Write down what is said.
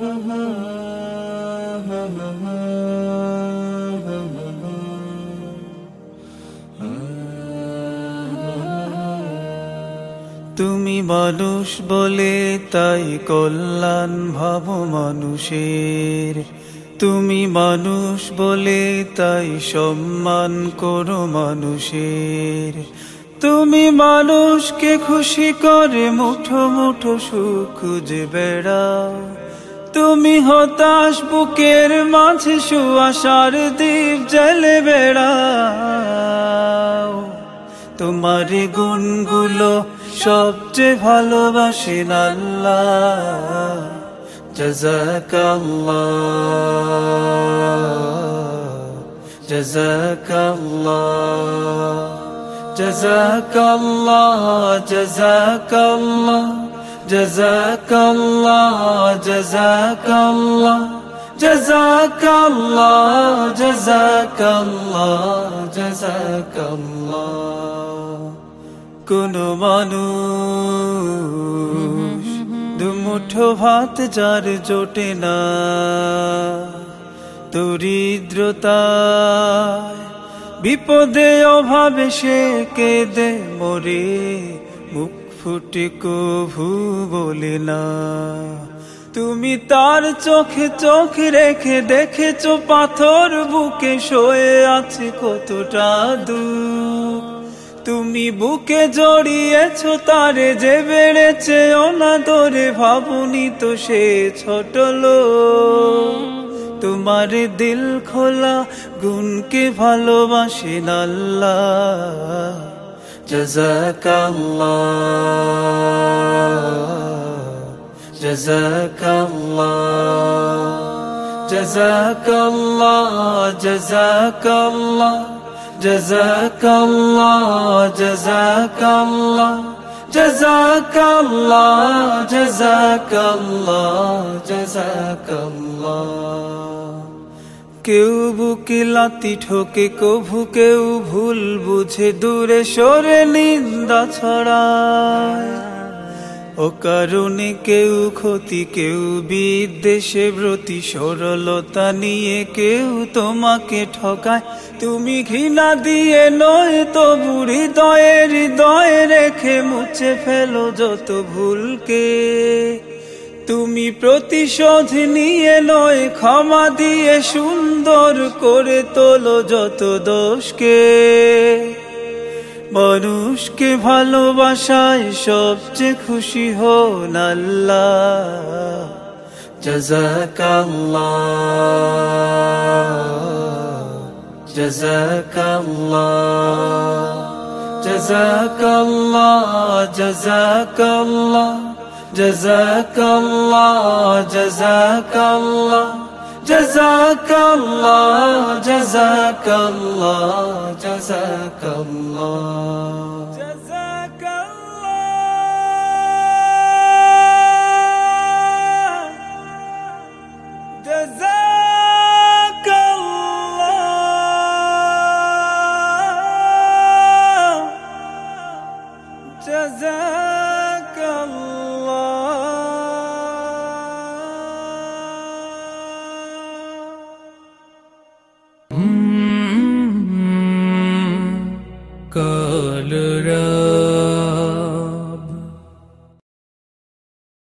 তুমি মানুষ বলে তাই কল্যাণ ভাব মানুষের। তুমি মানুষ বলে তাই সম্মান করো মানুষের। তুমি মানুষকে খুশি করে মুঠো মুঠো সুখ খুঁজে বেড়াও তুমি হতাশ বুকের মাঝে সুয়াশার দ্বীপ জেলে বেড়াও। তোমার গুণগুলো সবচেয়ে ভালোবাসেন আল্লাহ। জাজাকাল্লাহ জাজাকাল্লাহ জাজাকাল্লাহ জাজাকাল্লাহ جزاك الله جزاك الله جزاك الله جزاك الله جزاك الله কোন মানুষ দুমুঠো ভাত যার জোটে না দরিদ্রতা বিপদে অভাবে সে কেদে মরে মুখ ফুটে কভু বলে না। তুমি তার চোখে চোখ রেখে দেখেছ, পাথর বুকে শোয়ে আছে কতটা দুঃখ। তুমি বুকে জড়িয়েছ, তারে যে বেড়েছে অনাদরে ভাবুনি তো সে ছোট লোক। তোমার দিল খোলা, গুণকে ভালোবাসেন আল্লাহ। জাজাকাল্লাহ জাজাকাল্লাহ জাজাকাল্লাহ জাজাকাল্লাহ জাজাকাল্লাহ জাজাকাল্লাহ জাজাকাল্লাহ জাজাকাল্লাহ কেউ বুকে লাতি ঠোকে, কভু কেউ ভুল বুঝে, দূরে সরে নিন্দা ছড়ায়। ও কারণে কেউ ক্ষতি, কেউ বিদ্বেষে ব্রতি, সরলতা নিয়ে কেউ তোমাকে ঠকায়। তুমি ঘৃণা দিয়ে নয় তো বুড়ি দয়ের হৃদয়ে রেখে মুছে ফেলো যত ভুলকে। তুমি প্রতিশোধ নিয়ে নয়, ক্ষমা দিয়ে সুন্দর করে তোলো যত দোষকে। মানুষকে ভালোবাসায় সবচেয়ে খুশি হন আল্লাহ। জাজাকাল্লাহ জাজাকাল্লাহ জাজাকাল্লাহ জাজাকাল্লাহ جزاک اللہ جزاک اللہ جزاک اللہ جزاک اللہ جزاک اللہ